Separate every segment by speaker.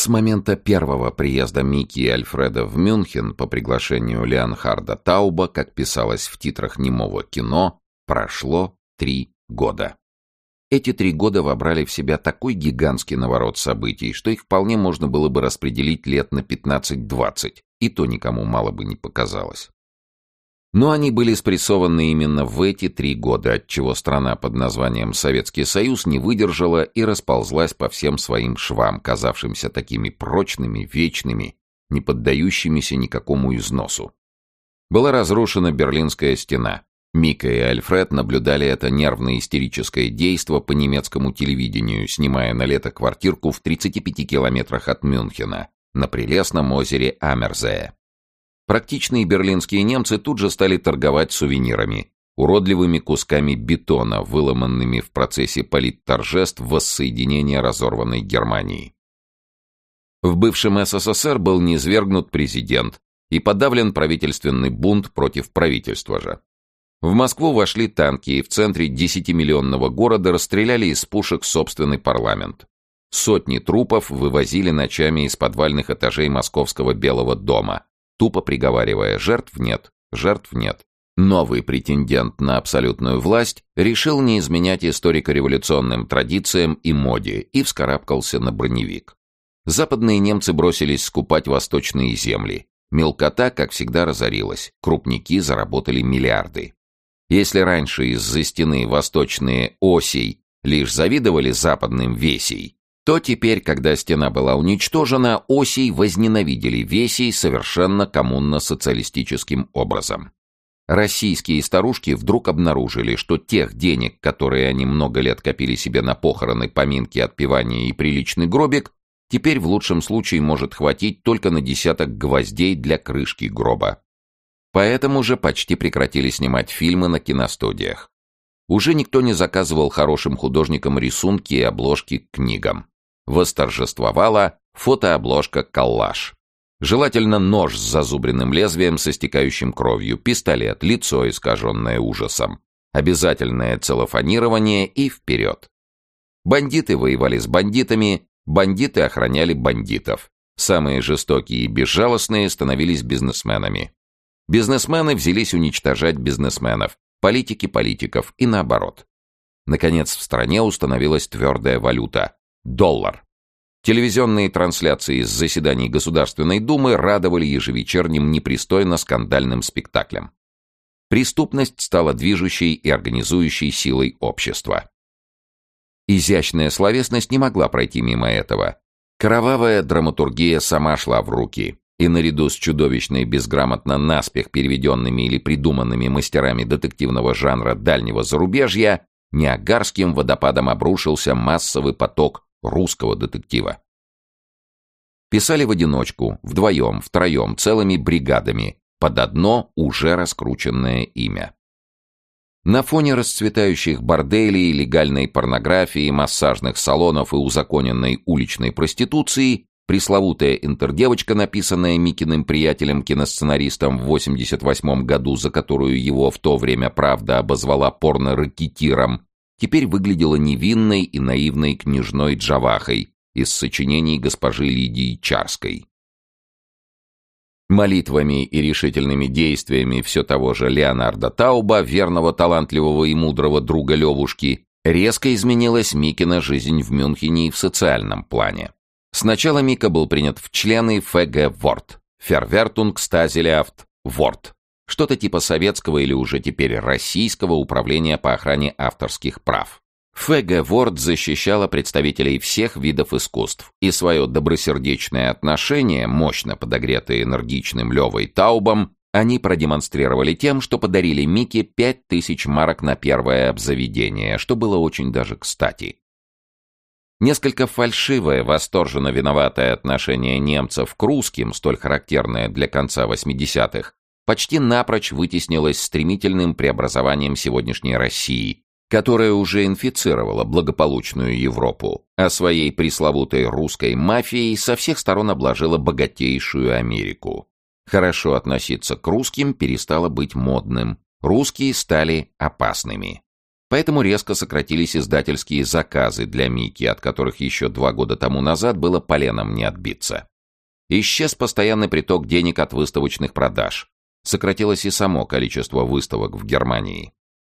Speaker 1: С момента первого приезда Микки и Альфреда в Мюнхен по приглашению Леонхарда Тауба, как писалось в титрах немого кино, прошло три года. Эти три года вобрали в себя такой гигантский наворот событий, что их вполне можно было бы распределить лет на 15-20, и то никому мало бы не показалось. Но они были спрессованы именно в эти три года, отчего страна под названием Советский Союз не выдержала и расползлась по всем своим швам, казавшимся такими прочными, вечными, не поддающимися никакому износу. Была разрушена Берлинская стена. Мика и Альфред наблюдали это нервно-истерическое действо по немецкому телевидению, снимая на лето квартирку в 35 километрах от Мюнхена, на прелестном озере Амерзее. Практичные берлинские немцы тут же стали торговать сувенирами, уродливыми кусками бетона, выломанными в процессе политторжеств воссоединения разорванной Германии. В бывшем СССР был низвергнут президент и подавлен правительственный бунт против правительства же. В Москву вошли танки и в центре десятимиллионного города расстреляли из пушек собственный парламент. Сотни трупов вывозили ночами из подвальных этажей московского Белого дома, тупо приговаривая «жертв нет, жертв нет». Новый претендент на абсолютную власть решил не изменять историко-революционным традициям и моде и вскарабкался на броневик. Западные немцы бросились скупать восточные земли. Мелкота, как всегда, разорилась. Крупники заработали миллиарды. Если раньше из-за стены восточные осей лишь завидовали западным весей, то теперь, когда стена была уничтожена, осей возненавидели весей совершенно коммунно-социалистическим образом. Российские старушки вдруг обнаружили, что тех денег, которые они много лет копили себе на похороны, поминки, отпевания и приличный гробик, теперь в лучшем случае может хватить только на десяток гвоздей для крышки гроба. Поэтому же почти прекратили снимать фильмы на киностудиях. Уже никто не заказывал хорошим художникам рисунки и обложки к книгам восторжествовала фотообложка-коллаж. Желательно нож с зазубренным лезвием со стекающим кровью, пистолет, лицо, искаженное ужасом. Обязательное целлофанирование и вперед. Бандиты воевали с бандитами, бандиты охраняли бандитов. Самые жестокие и безжалостные становились бизнесменами. Бизнесмены взялись уничтожать бизнесменов, политики политиков и наоборот. Наконец в стране установилась твердая валюта Доллар. Телевизионные трансляции из заседаний Государственной Думы радовали ежевечерним непристойно-скандальным спектаклем. Преступность стала движущей и организующей силой общества. Изящная словесность не могла пройти мимо этого. Кровавая драматургия сама шла в руки, и наряду с чудовищной безграмотно наспех переведенными или придуманными мастерами детективного жанра дальнего зарубежья, Ниагарским водопадом обрушился массовый поток русского детектива. Писали в одиночку, вдвоем, втроем, целыми бригадами, под одно уже раскрученное имя. На фоне расцветающих борделей, легальной порнографии, массажных салонов и узаконенной уличной проституции пресловутая интердевочка, написанная Микиным приятелем-киносценаристом в 88 году, за которую его в то время правда обозвала порно-ракетиром, теперь выглядела невинной и наивной княжной Джавахой из сочинений госпожи Лидии Чарской. Молитвами и решительными действиями все того же Леонарда Тауба, верного, талантливого и мудрого друга Левушки, резко изменилась Микина жизнь в Мюнхене и в социальном плане. Сначала Мика был принят в члены ФГ Ворт, Фервертунг Стазелиафт Ворт, что-то типа советского или уже теперь российского управления по охране авторских прав. ФГ Ворд защищала представителей всех видов искусств, и свое добросердечное отношение, мощно подогретое энергичным Левой Таубом, они продемонстрировали тем, что подарили Мике пять тысяч марок на первое обзаведение, что было очень даже кстати. Несколько фальшивое, восторженно виноватое отношение немцев к русским, столь характерное для конца 80-х, почти напрочь вытеснилось стремительным преобразованием сегодняшней России, которая уже инфицировала благополучную Европу, а своей пресловутой русской мафией со всех сторон обложила богатейшую Америку. Хорошо относиться к русским перестало быть модным, русские стали опасными. Поэтому резко сократились издательские заказы для Мики, от которых еще два года тому назад было поленом не отбиться. Исчез постоянный приток денег от выставочных продаж. Сократилось и само количество выставок в Германии.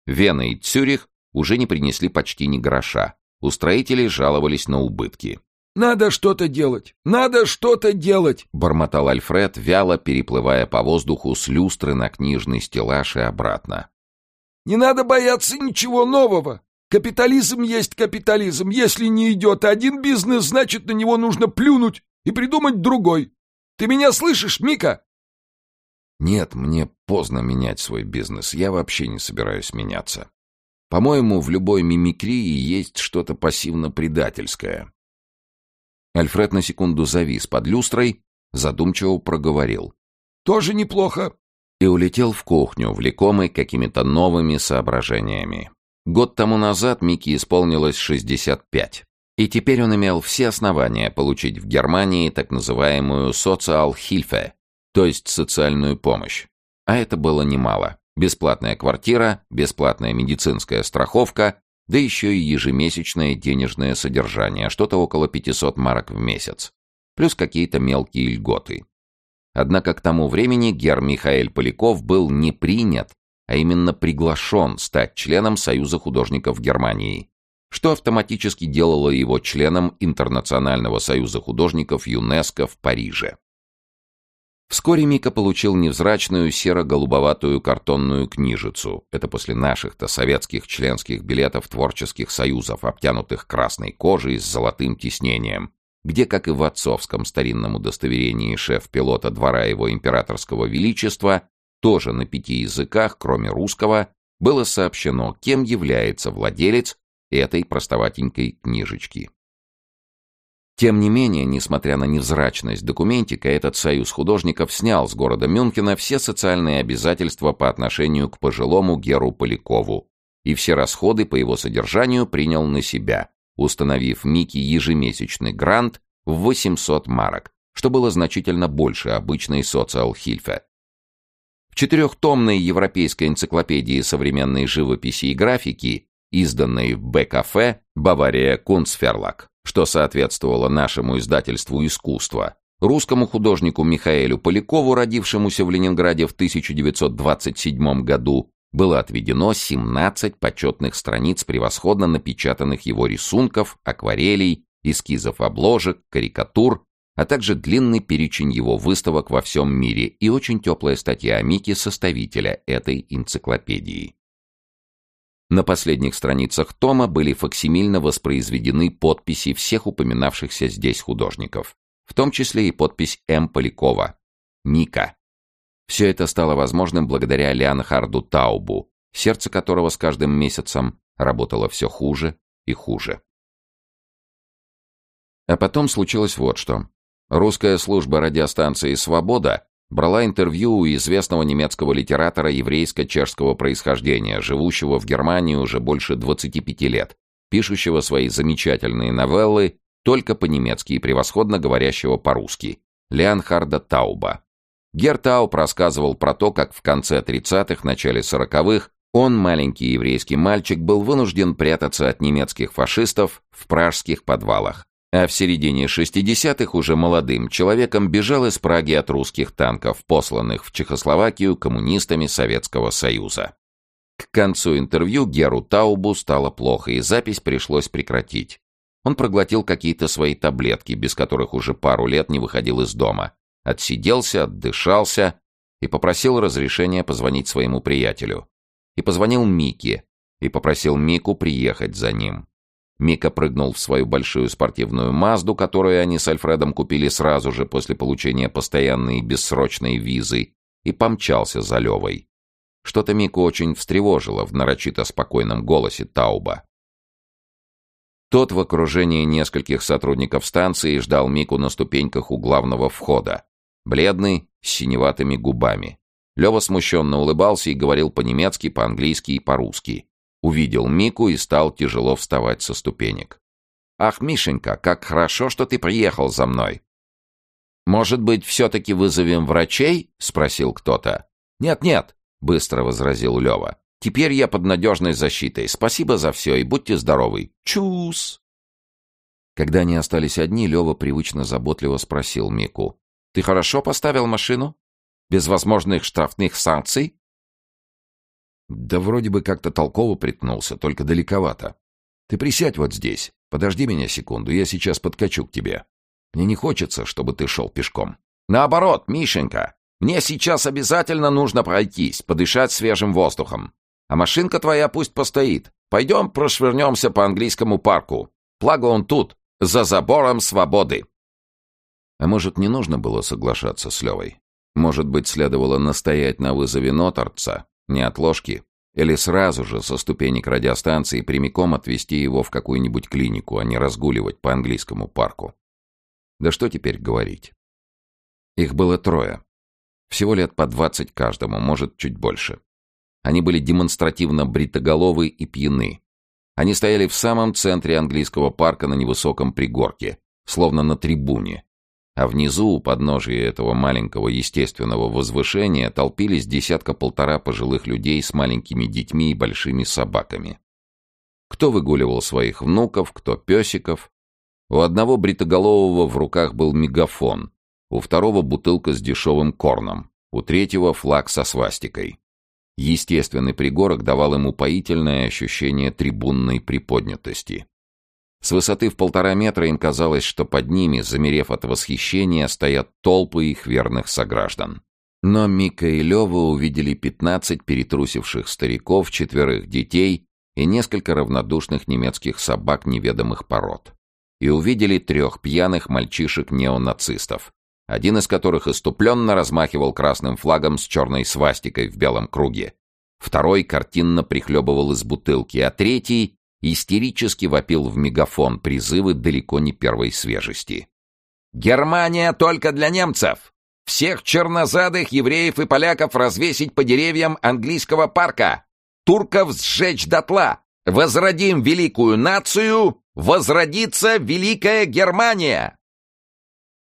Speaker 1: Вена и Цюрих уже не принесли почти ни гроша. Устроители жаловались на убытки.
Speaker 2: «Надо что-то делать! Надо что-то делать!»
Speaker 1: — бормотал Альфред, вяло переплывая по воздуху с люстры на книжный стеллаж и обратно.
Speaker 2: «Не надо бояться ничего нового! Капитализм есть капитализм. Если не идет один бизнес, значит, на него нужно плюнуть и придумать другой. Ты меня слышишь, Мика?»
Speaker 1: «Нет, мне поздно менять свой бизнес. Я вообще не собираюсь меняться. По-моему, в любой мимикрии есть что-то пассивно-предательское. Альфред на секунду завис под люстрой, задумчиво проговорил.
Speaker 2: «Тоже неплохо».
Speaker 1: И улетел в кухню, влекомый какими-то новыми соображениями. Год тому назад Микки исполнилось 65. И теперь он имел все основания получить в Германии так называемую «социал-хильфе», то есть социальную помощь. А это было немало. Бесплатная квартира, бесплатная медицинская страховка, да еще и ежемесячное денежное содержание, что-то около 500 марок в месяц, плюс какие-то мелкие льготы. Однако к тому времени гер Михаил Поляков был не принят, а именно приглашен стать членом Союза художников Германии, что автоматически делало его членом Интернационального союза художников ЮНЕСКО в Париже. Вскоре Мика получил невзрачную серо-голубоватую картонную книжицу. Это после наших-то советских членских билетов творческих союзов, обтянутых красной кожей с золотым тиснением, где, как и в отцовском старинном удостоверении шеф-пилота двора его императорского величества, тоже на пяти языках, кроме русского, было сообщено, кем является владелец этой простоватенькой книжечки. Тем не менее, несмотря на невзрачность документика, этот союз художников снял с города Мюнхена все социальные обязательства по отношению к пожилому Геру Полякову и все расходы по его содержанию принял на себя, установив Микки ежемесячный грант в 800 марок, что было значительно больше обычной социал-хильфе. В четырехтомной европейской энциклопедии современной живописи и графики, изданной в Б-кафе «Бавария Кунцферлак», что соответствовало нашему издательству искусства, русскому художнику Михаэлю Полякову, родившемуся в Ленинграде в 1927 году, было отведено 17 почетных страниц превосходно напечатанных его рисунков, акварелей, эскизов обложек, карикатур, а также длинный перечень его выставок во всем мире и очень теплая статья о Мике, составителя этой энциклопедии. На последних страницах тома были факсимильно воспроизведены подписи всех упоминавшихся здесь художников, в том числе и подпись М. Полякова, Ника. Все это стало возможным благодаря Леонхарду Таубу, сердце которого с каждым месяцем работало все хуже и хуже. А потом случилось вот что. Русская служба радиостанции «Свобода» брала интервью у известного немецкого литератора еврейско-чешского происхождения, живущего в Германии уже больше 25 лет, пишущего свои замечательные новеллы только по-немецки и превосходно говорящего по-русски, Леонхарда Тауба. Гер Тауб рассказывал про то, как в конце 30-х, начале 40-х он, маленький еврейский мальчик, был вынужден прятаться от немецких фашистов в пражских подвалах а в середине 60-х уже молодым человеком бежал из Праги от русских танков, посланных в Чехословакию коммунистами Советского Союза. К концу интервью Геру Таубу стало плохо, и запись пришлось прекратить. Он проглотил какие-то свои таблетки, без которых уже пару лет не выходил из дома. Отсиделся, отдышался и попросил разрешения позвонить своему приятелю. И позвонил Мике, и попросил Мику приехать за ним. Мика прыгнул в свою большую спортивную Мазду, которую они с Альфредом купили сразу же после получения постоянной и бессрочной визы, и помчался за Левой. Что-то Мику очень встревожило в нарочито спокойном голосе Тауба. Тот в окружении нескольких сотрудников станции ждал Мику на ступеньках у главного входа. Бледный, с синеватыми губами. Лева смущенно улыбался и говорил по-немецки, по-английски и по-русски. Увидел Мику и стал тяжело вставать со ступенек. «Ах, Мишенька, как хорошо, что ты приехал за мной!» «Может быть, все-таки вызовем врачей?» — спросил кто-то. «Нет-нет», — быстро возразил Лева.
Speaker 3: Теперь я под надежной защитой. Спасибо за все и будьте здоровы. Чус!» Когда они остались одни, Лева привычно заботливо спросил Мику. «Ты хорошо поставил машину? Без возможных штрафных санкций?»
Speaker 1: «Да вроде бы как-то толково приткнулся, только далековато. Ты присядь вот здесь. Подожди меня секунду, я сейчас подкачу к тебе. Мне не хочется, чтобы ты шел пешком».
Speaker 3: «Наоборот, Мишенька, мне сейчас обязательно нужно пройтись, подышать свежим воздухом. А машинка твоя пусть постоит. Пойдем прошвырнемся по английскому парку. Благо он тут, за забором свободы».
Speaker 1: А может, не нужно было соглашаться с Левой? Может быть, следовало настоять на вызове Нотарца, не отложки, или сразу же со ступенек радиостанции прямиком отвезти его в какую-нибудь клинику, а не разгуливать по английскому парку. Да что теперь говорить? Их было трое. Всего лет по двадцать каждому, может, чуть больше. Они были демонстративно бритоголовы и пьяны. Они стояли в самом центре английского парка на невысоком пригорке, словно на трибуне. А внизу, у подножия этого маленького естественного возвышения, толпились десятка-полтора пожилых людей с маленькими детьми и большими собаками. Кто выгуливал своих внуков, кто песиков. У одного бритоголового в руках был мегафон, у второго бутылка с дешевым корном, у третьего флаг со свастикой. Естественный пригорок давал ему поительное ощущение трибунной приподнятости. С высоты в полтора метра им казалось, что под ними, замерев от восхищения, стоят толпы их верных сограждан. Но Мика и Лева увидели пятнадцать перетрусивших стариков, четверых детей и несколько равнодушных немецких собак неведомых пород. И увидели трех пьяных мальчишек-неонацистов, один из которых иступленно размахивал красным флагом с черной свастикой в белом круге. Второй картинно прихлебывал из бутылки, а третий истерически вопил в мегафон призывы далеко не первой свежести. «Германия только для немцев! Всех чернозадых евреев и поляков развесить по деревьям английского парка! Турков сжечь дотла! Возродим великую нацию! Возродится великая Германия!»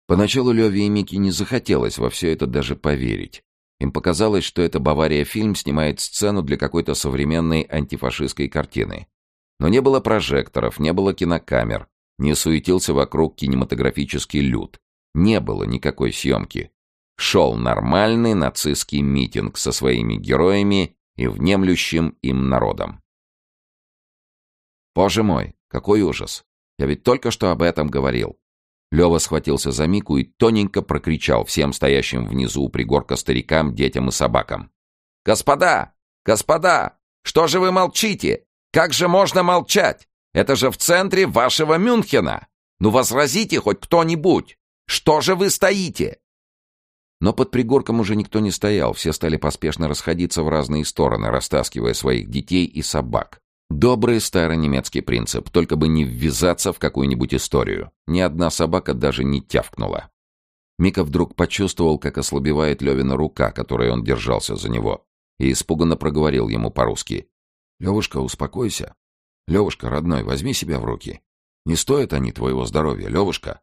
Speaker 1: Поначалу Леве и Мике не захотелось во все это даже поверить. Им показалось, что это «Бавария-фильм» снимает сцену для какой-то современной антифашистской картины. Но не было прожекторов, не было кинокамер, не суетился вокруг кинематографический люд. Не было никакой съемки. Шел нормальный нацистский митинг со своими героями и внемлющим им народом. Боже мой, какой ужас! Я ведь только что об этом говорил. Лева схватился за Мику и тоненько прокричал всем стоящим внизу у пригорка старикам, детям и собакам.
Speaker 3: «Господа! Господа! Что же вы молчите? Как же можно молчать? Это же в центре вашего Мюнхена! Ну возразите хоть кто-нибудь! Что же вы стоите?»
Speaker 1: Но под пригорком уже никто не стоял, все стали поспешно расходиться в разные стороны, растаскивая своих детей и собак. Добрый старый немецкий принцип, только бы не ввязаться в какую-нибудь историю. Ни одна собака даже не тявкнула. Мика вдруг почувствовал, как ослабевает Левина рука, которой он держался за него, и испуганно проговорил ему по-русски. «Левушка, успокойся. Левушка, родной, возьми себя в руки. Не стоят они твоего здоровья, Левушка».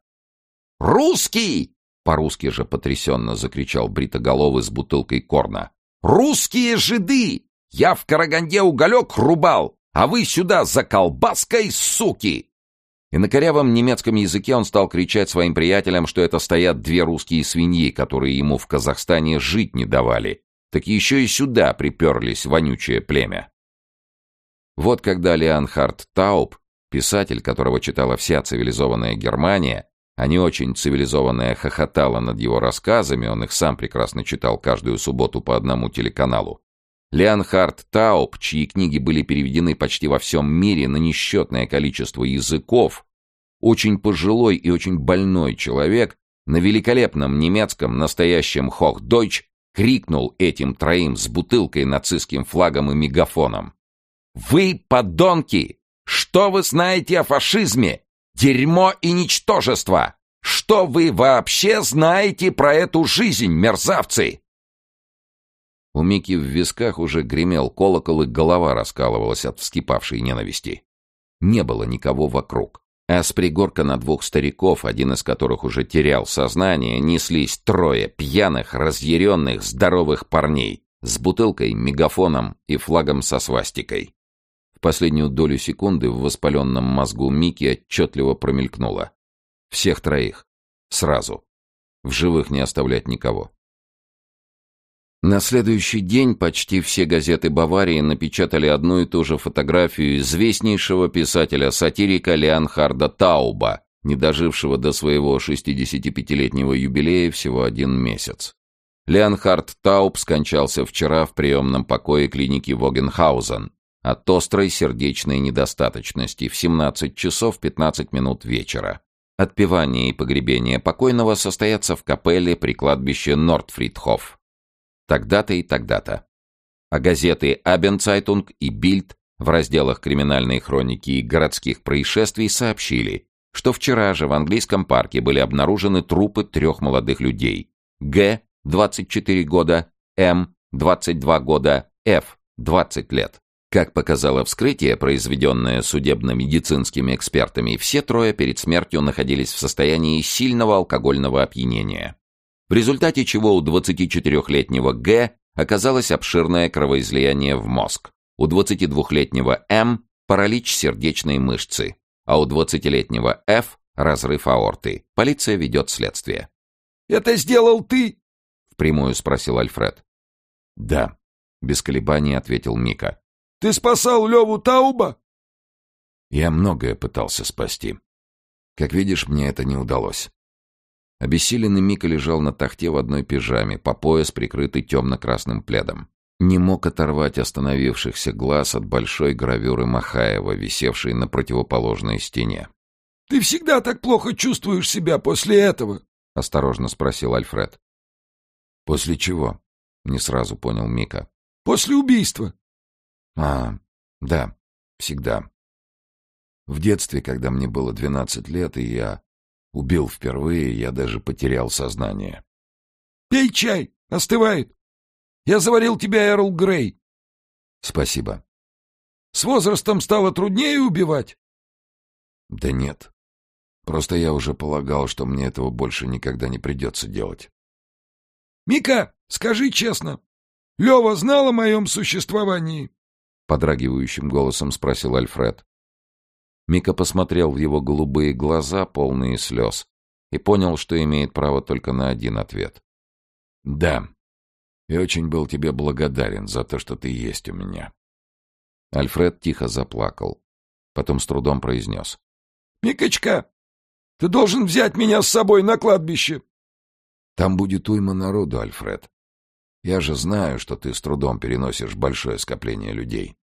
Speaker 3: «Русский!» — по-русски же потрясенно закричал бритоголовый с бутылкой корна. «Русские жиды! Я в Караганде уголек рубал, а вы сюда за колбаской, суки!»
Speaker 1: И на корявом немецком языке он стал кричать своим приятелям, что это стоят две русские свиньи, которые ему в Казахстане жить не давали. Так еще и сюда приперлись вонючее племя. Вот когда Леонхард Тауб, писатель, которого читала вся цивилизованная Германия, а не очень цивилизованная хохотала над его рассказами, он их сам прекрасно читал каждую субботу по одному телеканалу, Леонхард Тауб, чьи книги были переведены почти во всем мире на несчетное количество языков, очень пожилой и очень больной человек, на великолепном немецком настоящем «Хохдойч» крикнул этим троим с бутылкой, нацистским флагом и мегафоном.
Speaker 3: «Вы, подонки! Что вы знаете о фашизме? Дерьмо и ничтожество! Что вы вообще знаете про эту жизнь, мерзавцы?»
Speaker 1: У Мики в висках уже гремел колокол, и голова раскалывалась от вскипавшей ненависти. Не было никого вокруг. А с пригорка на двух стариков, один из которых уже терял сознание, неслись трое пьяных, разъяренных, здоровых парней, с бутылкой, мегафоном и флагом со свастикой. В последнюю долю секунды в воспаленном мозгу Мики отчетливо промелькнуло. Всех троих. Сразу. В живых не оставлять никого. На следующий день почти все газеты Баварии напечатали одну и ту же фотографию известнейшего писателя-сатирика Леонхарда Тауба, не дожившего до своего 65-летнего юбилея всего один месяц. Леонхард Тауб скончался вчера в приемном покое клиники Вогенхаузен от острой сердечной недостаточности в 17 часов 15 минут вечера. Отпевание и погребение покойного состоятся в капелле при кладбище Нортфридхоф. Тогда-то и тогда-то. А газеты «Абенцайтунг» и «Бильд» в разделах криминальной хроники и городских происшествий сообщили, что вчера же в английском парке были обнаружены трупы трех молодых людей. Г. 24 года, М. 22 года, Ф. 20 лет. Как показало вскрытие, произведенное судебно-медицинскими экспертами, все трое перед смертью находились в состоянии сильного алкогольного опьянения. В результате чего у 24-летнего Г оказалось обширное кровоизлияние в мозг, у 22-летнего М – паралич сердечной мышцы, а у 20-летнего Ф – разрыв аорты. Полиция ведет следствие.
Speaker 2: «Это сделал ты?»
Speaker 1: – впрямую спросил Альфред. «Да», – без колебаний ответил Мика.
Speaker 2: Ты спасал Леву Тауба?»
Speaker 1: Я многое пытался спасти. Как видишь, мне это не удалось. Обессиленный Мика лежал на тахте в одной пижаме, по пояс прикрытый темно-красным пледом. Не мог оторвать остановившихся глаз от большой гравюры Махаева, висевшей на противоположной стене.
Speaker 2: «Ты всегда так плохо чувствуешь себя после этого?» — осторожно спросил Альфред.
Speaker 1: «После чего?» — не сразу понял Мика.
Speaker 2: «После убийства.
Speaker 1: А, да, всегда. В детстве, когда мне было двенадцать лет, и я убил впервые, я даже потерял сознание.
Speaker 2: «Пей чай, остывает. Я заварил тебя Эрл Грей».
Speaker 1: «Спасибо».
Speaker 2: «С возрастом стало труднее убивать?»
Speaker 1: «Да нет. Просто я уже полагал, что мне этого больше никогда не придется делать».
Speaker 2: «Мика, скажи честно, Лева знал о моем существовании?»
Speaker 1: — подрагивающим голосом спросил Альфред. Мика посмотрел в его голубые глаза, полные слез, и понял, что имеет право только на один ответ. «Да. И очень был тебе благодарен за то, что ты есть у меня». Альфред тихо заплакал. Потом с трудом произнес.
Speaker 2: «Микочка, ты должен взять меня с собой на кладбище!»
Speaker 1: «Там будет уйма народу, Альфред. Я же знаю, что ты с трудом переносишь большое скопление людей.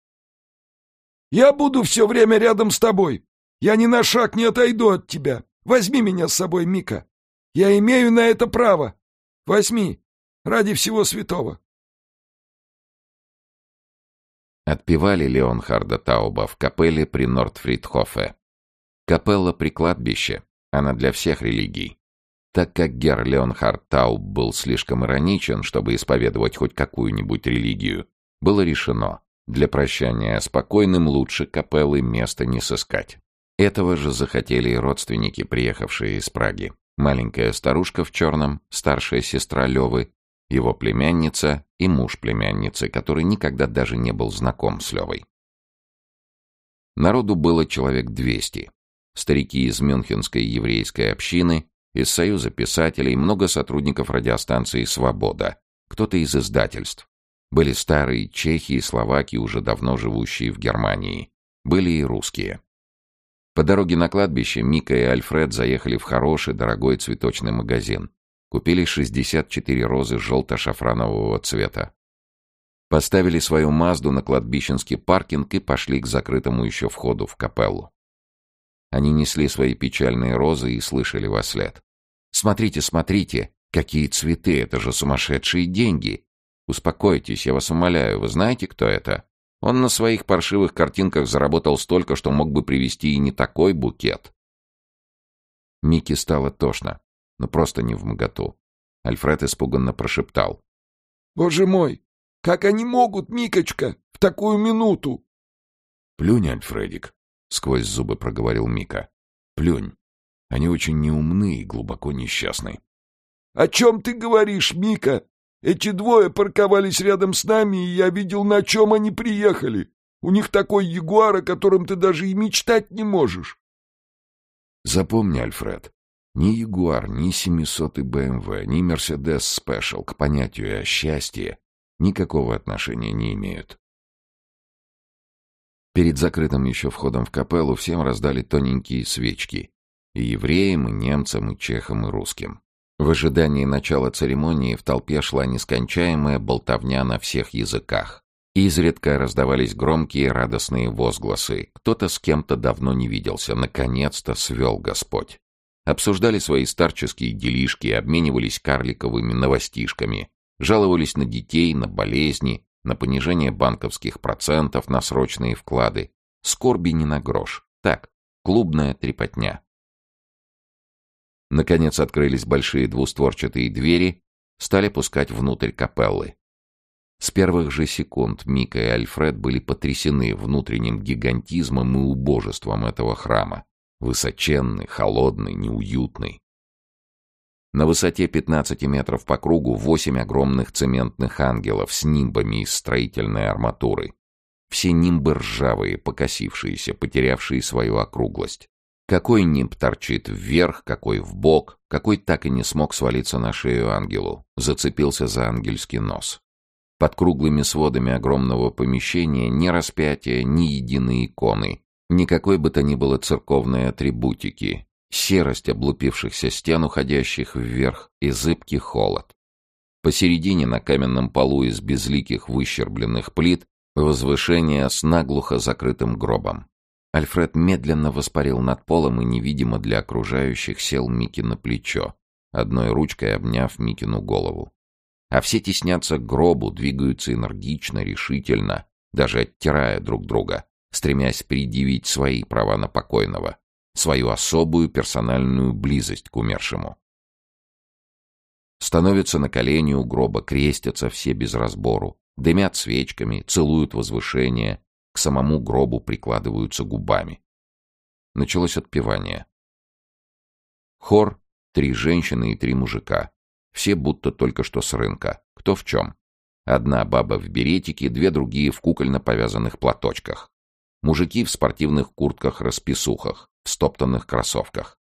Speaker 2: Я буду все время рядом с тобой. Я ни на шаг не отойду от тебя. Возьми меня с собой, Мика. Я имею на это право. Возьми. Ради всего святого.
Speaker 1: Отпевали Леонхарда Тауба в капелле при Нортфридхофе. Капелла при кладбище. Она для всех религий. Так как Герр Леонхард Тауб был слишком ироничен, чтобы исповедовать хоть какую-нибудь религию, было решено, для прощания спокойным лучше капеллы места не сыскать. Этого же захотели и родственники, приехавшие из Праги. Маленькая старушка в черном, старшая сестра Левы, его племянница и муж племянницы, который никогда даже не был знаком с Левой. Народу было человек двести. Старики из Мюнхенской еврейской общины, из Союза писателей, много сотрудников радиостанции «Свобода», кто-то из издательств. Были старые чехи и словаки, уже давно живущие в Германии. Были и русские. По дороге на кладбище Мика и Альфред заехали в хороший, дорогой цветочный магазин. Купили 64 розы желто-шафранового цвета. Поставили свою Мазду на кладбищенский паркинг и пошли к закрытому еще входу в капеллу. Они несли свои печальные розы и слышали во след. «Смотрите, смотрите! Какие цветы! Это же сумасшедшие деньги! Успокойтесь, я вас умоляю, вы знаете, кто это? Он на своих паршивых картинках заработал столько, что мог бы привезти и не такой букет». Микки стало тошно, но просто не в моготу. Альфред испуганно прошептал.
Speaker 2: «Боже мой! Как они могут, Микочка, в такую минуту?»
Speaker 1: «Плюнь, Альфредик», — сквозь зубы проговорил Мика. «Плюнь. Они очень неумны и глубоко несчастны».
Speaker 2: «О чем ты говоришь, Мика? Эти двое парковались рядом с нами, и я видел, на чем они приехали. У них такой ягуар, о котором ты даже и мечтать не можешь.
Speaker 1: Запомни, Альфред, ни Ягуар, ни 700 БМВ, ни Мерседес Спешл к понятию о счастье никакого отношения не имеют. Перед закрытым еще входом в капеллу всем раздали тоненькие свечки. И евреям, и немцам, и чехам, и русским. В ожидании начала церемонии в толпе шла нескончаемая болтовня на всех языках. Изредка раздавались громкие радостные возгласы. Кто-то с кем-то давно не виделся, наконец-то свел Господь. Обсуждали свои старческие делишки, обменивались карликовыми новостишками, жаловались на детей, на болезни, на понижение банковских процентов на срочные вклады. Скорби не на грош. Так, клубная трепотня. Наконец открылись большие двустворчатые двери, стали пускать внутрь капеллы. С первых же секунд Мика и Альфред были потрясены внутренним гигантизмом и убожеством этого храма. Высоченный, холодный, неуютный. На высоте 15 метров по кругу восемь огромных цементных ангелов с нимбами из строительной арматуры. Все нимбы ржавые, покосившиеся, потерявшие свою округлость. Какой нимб торчит вверх, какой в бок, какой так и не смог свалиться на шею ангелу, зацепился за ангельский нос. Под круглыми сводами огромного помещения ни распятия, ни единой иконы, никакой бы то ни было церковной атрибутики, серость облупившихся стен, уходящих вверх, и зыбкий холод. Посередине на каменном полу из безликих выщербленных плит возвышение с наглухо закрытым гробом. Альфред медленно воспарил над полом и невидимо для окружающих сел Микки на плечо, одной ручкой обняв Микину голову. А все теснятся к гробу, двигаются энергично, решительно, даже оттирая друг друга, стремясь предъявить свои права на покойного свою особую персональную близость к умершему. Становятся на колени у гроба, крестятся все без разбору, дымят свечками, целуют возвышение, к самому гробу прикладываются губами. Началось отпевание. Хор — три женщины и три мужика. Все будто только что с рынка. Кто в чем? Одна баба в беретике, две другие в кукольно повязанных платочках. Мужики в спортивных куртках-расписухах в стоптанных кроссовках.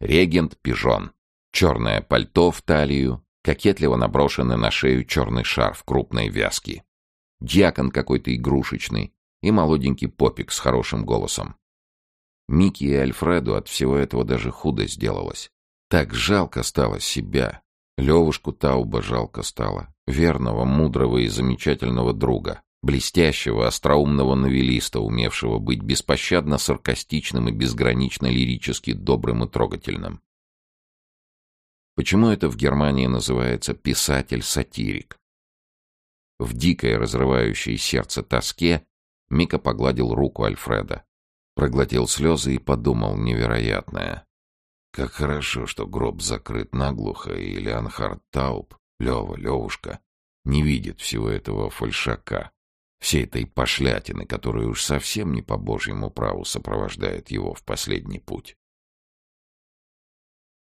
Speaker 1: Регент пижон. Черное пальто в талию, кокетливо наброшенный на шею черный шарф крупной вязки. Дьякон какой-то игрушечный и молоденький попик с хорошим голосом. Микки и Альфреду от всего этого даже худо сделалось. Так жалко стало себя. Левушку Тауба жалко стало. Верного, мудрого и замечательного друга блестящего, остроумного новелиста, умевшего быть беспощадно саркастичным и безгранично лирически добрым и трогательным. Почему это в Германии называется писатель-сатирик? В дикой, разрывающей сердце тоске Мика погладил руку Альфреда, проглотил слезы и подумал невероятное. Как хорошо, что гроб закрыт наглухо, и Леонхард Тауб, Лева, Левушка, не видит всего этого фальшака всей этой пошлятины, которая уж совсем не по Божьему праву сопровождает его в последний путь.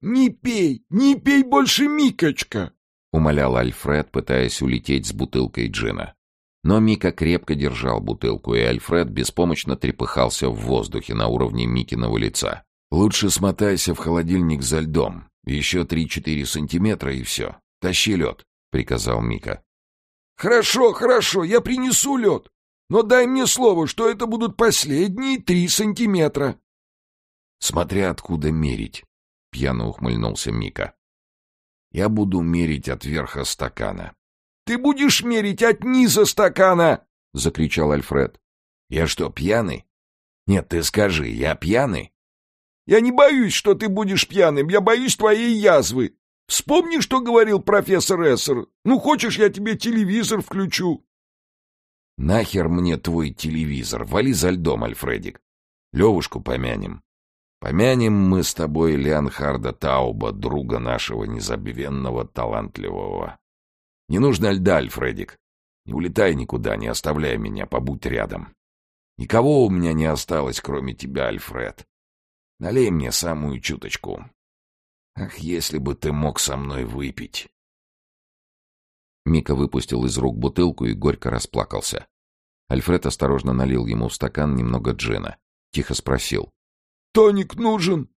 Speaker 2: «Не пей, не пей больше, Микочка!»
Speaker 1: — умолял Альфред, пытаясь улететь с бутылкой джина. Но Мика крепко держал бутылку, и Альфред беспомощно трепыхался в воздухе на уровне Микиного лица. «Лучше смотайся в холодильник за льдом. Еще три-четыре сантиметра и все. Тащи лед», — приказал Мика.
Speaker 2: «Хорошо, хорошо, я принесу лед. Но дай мне слово, что это будут последние три сантиметра».
Speaker 1: «Смотря откуда мерить», — пьяно ухмыльнулся Мика. «Я буду мерить от верха стакана».
Speaker 2: «Ты будешь мерить от низа стакана!» — закричал Альфред.
Speaker 1: «Я что, пьяный? Нет, ты скажи, я пьяный?»
Speaker 2: «Я не боюсь, что ты будешь пьяным, я боюсь твоей язвы. Вспомни, что говорил профессор Эссер. Ну, хочешь, я тебе телевизор включу?»
Speaker 1: «Нахер мне твой телевизор? Вали за льдом, Альфредик. Левушку помянем. Помянем мы с тобой Леонхарда Тауба, друга нашего незабвенного, талантливого. Не нужно льда, Альфредик. Не улетай никуда, не оставляй меня, побудь рядом. Никого у меня не осталось, кроме тебя, Альфред. Налей мне самую чуточку. Ах, если бы ты мог со мной выпить. Мика выпустил из рук бутылку и горько расплакался. Альфред осторожно налил ему в стакан немного джина. Тихо спросил.
Speaker 2: «Тоник нужен?»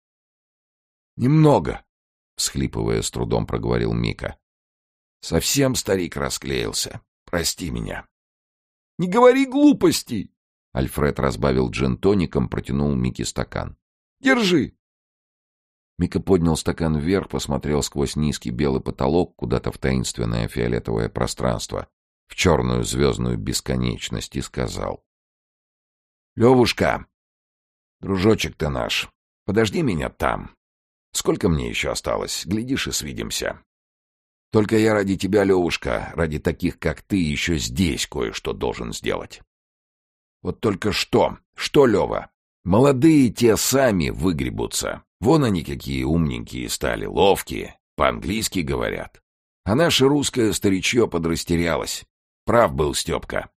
Speaker 4: «Немного», —
Speaker 1: всхлипывая, с трудом проговорил Мика.
Speaker 4: «Совсем старик расклеился. Прости меня».
Speaker 2: «Не говори глупостей!»
Speaker 1: Альфред разбавил джин тоником, протянул Мике стакан.
Speaker 2: «Держи!»
Speaker 1: Мика поднял стакан вверх, посмотрел сквозь низкий белый потолок куда-то в таинственное фиолетовое пространство, в черную звездную бесконечность, и сказал.
Speaker 4: «Левушка, дружочек ты наш, подожди меня там. Сколько мне еще осталось? Глядишь и свидимся. Только я ради тебя, Левушка, ради таких, как ты, еще здесь кое-что должен сделать. Вот только что, что, Лева? Молодые те сами выгребутся. Вон они какие умненькие стали, ловкие, по-английски говорят. А наше русское старичье подрастерялось. Прав был Степка.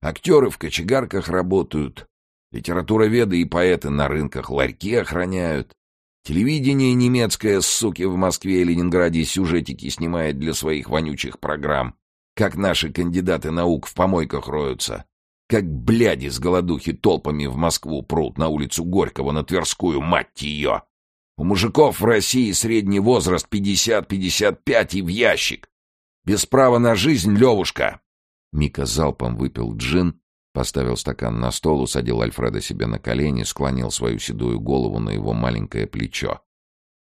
Speaker 4: Актеры в кочегарках работают, литературоведы и поэты на рынках ларьки охраняют. Телевидение немецкое, суки, в Москве и Ленинграде сюжетики снимает для своих вонючих программ. Как наши кандидаты наук в помойках роются. Как бляди с голодухи толпами в Москву прут на улицу Горького, на Тверскую, мать ее! У мужиков в России средний возраст 50-55 и в ящик. Без права на жизнь, Левушка!»
Speaker 1: Мика залпом выпил джин, поставил стакан на стол, усадил Альфреда себе на колени, склонил свою седую голову на его маленькое плечо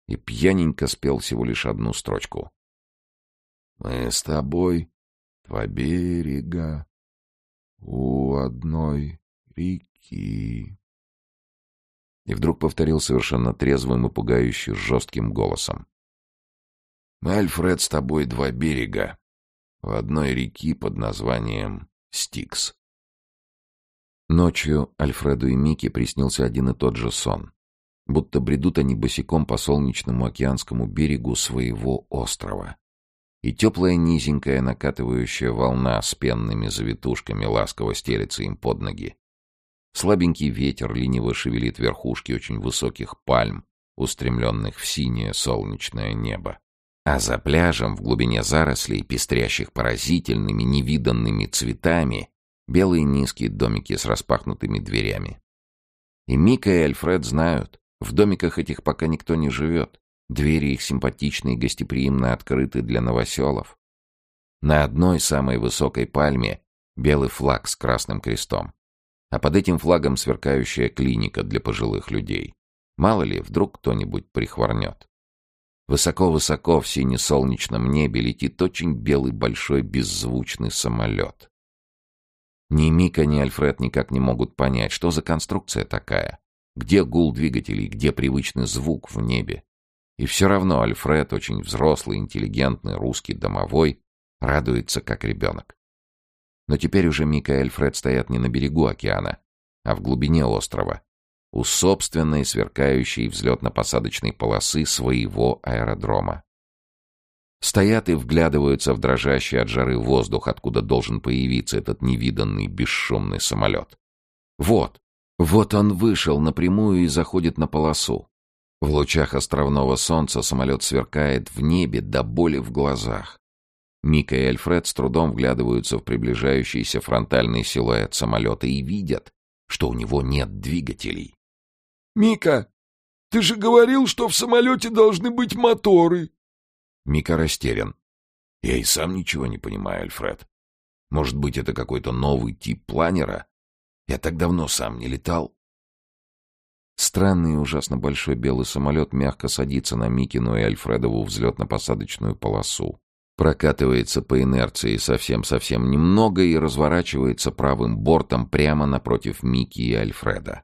Speaker 1: и пьяненько спел всего лишь одну строчку.
Speaker 4: «Мы с тобой, два берега, у одной реки.
Speaker 1: И вдруг повторил совершенно трезвым и пугающе жестким голосом.
Speaker 4: Альфред, с тобой два берега в одной реки под названием Стикс.
Speaker 1: Ночью Альфреду и Мике приснился один и тот же сон. Будто бредут они босиком по солнечному океанскому берегу своего острова и теплая низенькая накатывающая волна с пенными завитушками ласково стелется им под ноги. Слабенький ветер лениво шевелит верхушки очень высоких пальм, устремленных в синее солнечное небо. А за пляжем, в глубине зарослей, пестрящих поразительными, невиданными цветами, белые низкие домики с распахнутыми дверями. И Мика и Альфред знают, в домиках этих пока никто не живет. Двери их симпатичные и гостеприимно открыты для новоселов. На одной самой высокой пальме белый флаг с красным крестом. А под этим флагом сверкающая клиника для пожилых людей. Мало ли, вдруг кто-нибудь прихворнет. Высоко-высоко в сине-солнечном небе летит очень белый большой беззвучный самолет. Ни Мика, ни Альфред никак не могут понять, что за конструкция такая. Где гул двигателей, где привычный звук в небе. И все равно Альфред, очень взрослый, интеллигентный, русский домовой, радуется как ребенок. Но теперь уже Мика и Альфред стоят не на берегу океана, а в глубине острова, у собственной сверкающей взлетно-посадочной полосы своего аэродрома. Стоят и вглядываются в дрожащий от жары воздух, откуда должен появиться этот невиданный бесшумный самолет. Вот, вот он вышел напрямую и заходит на полосу. В лучах островного солнца самолет сверкает в небе до боли в глазах. Мика и Альфред с трудом вглядываются в приближающийся фронтальный силуэт самолета и видят, что у него нет двигателей.
Speaker 2: «Мика, ты же говорил, что в самолете должны быть моторы!»
Speaker 4: Мика растерян. «Я и сам ничего не понимаю, Альфред. Может быть, это какой-то новый тип планера? Я так давно сам не летал».
Speaker 1: Странный и ужасно большой белый самолет мягко садится на Микину и Альфредову взлетно-посадочную полосу. Прокатывается по инерции совсем-совсем немного и разворачивается правым бортом прямо напротив Мики и Альфреда.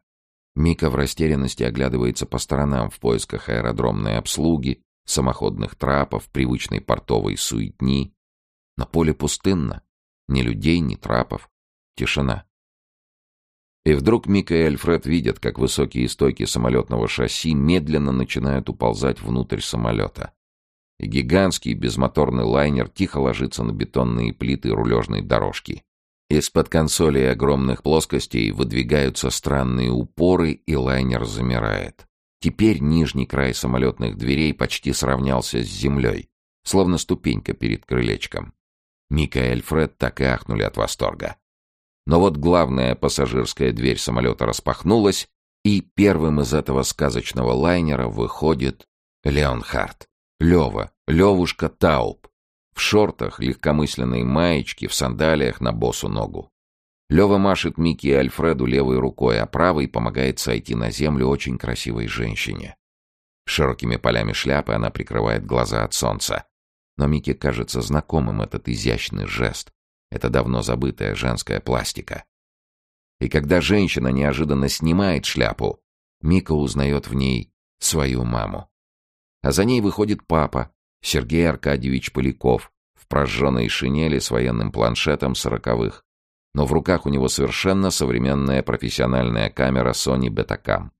Speaker 1: Мика в растерянности оглядывается по сторонам в поисках аэродромной обслуги, самоходных трапов, привычной портовой суетни. На поле пустынно. Ни людей, ни трапов. Тишина. И вдруг Мика и Альфред видят, как высокие стойки самолетного шасси медленно начинают уползать внутрь самолета. И гигантский безмоторный лайнер тихо ложится на бетонные плиты рулежной дорожки. Из-под консоли огромных плоскостей выдвигаются странные упоры, и лайнер замирает. Теперь нижний край самолетных дверей почти сравнялся с землей, словно ступенька перед крылечком. Мика и Альфред так и ахнули от восторга. Но вот главная пассажирская дверь самолета распахнулась, и первым из этого сказочного лайнера выходит Леонхард. Лева, Левушка Тауб. В шортах, легкомысленной маечке, в сандалиях на босу ногу. Лева машет Микки и Альфреду левой рукой, а правой помогает сойти на землю очень красивой женщине. Широкими полями шляпы она прикрывает глаза от солнца. Но Микки кажется знакомым этот изящный жест. Это давно забытая женская пластика. И когда женщина неожиданно снимает шляпу, Мика узнает в ней свою маму. А за ней выходит папа, Сергей Аркадьевич Поляков, в прожженной шинели с военным планшетом сороковых. Но в руках у него совершенно современная профессиональная камера Sony Betacam.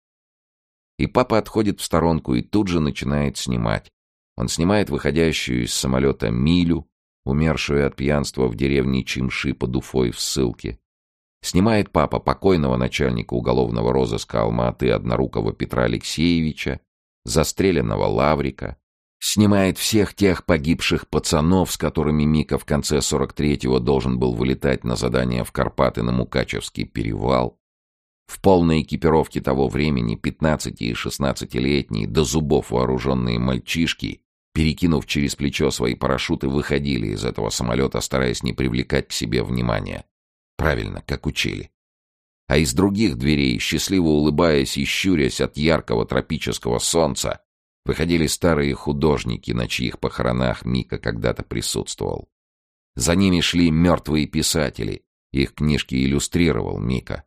Speaker 1: И папа отходит в сторонку и тут же начинает снимать. Он снимает выходящую из самолета Милю, умершую от пьянства в деревне Чимши под Уфой в ссылке. Снимает папа покойного начальника уголовного розыска Алматы однорукого Петра Алексеевича, застреленного Лаврика, снимает всех тех погибших пацанов, с которыми Мика в конце 43-го должен был вылетать на задание в Карпаты на Мукачевский перевал. В полной экипировке того времени 15- и 16-летние до зубов вооруженные мальчишки, перекинув через плечо свои парашюты, выходили из этого самолета, стараясь не привлекать к себе внимания. Правильно, как учили. А из других дверей, счастливо улыбаясь и щурясь от яркого тропического солнца, выходили старые художники, на чьих похоронах Мика когда-то присутствовал. За ними шли мертвые писатели, их книжки иллюстрировал Мика.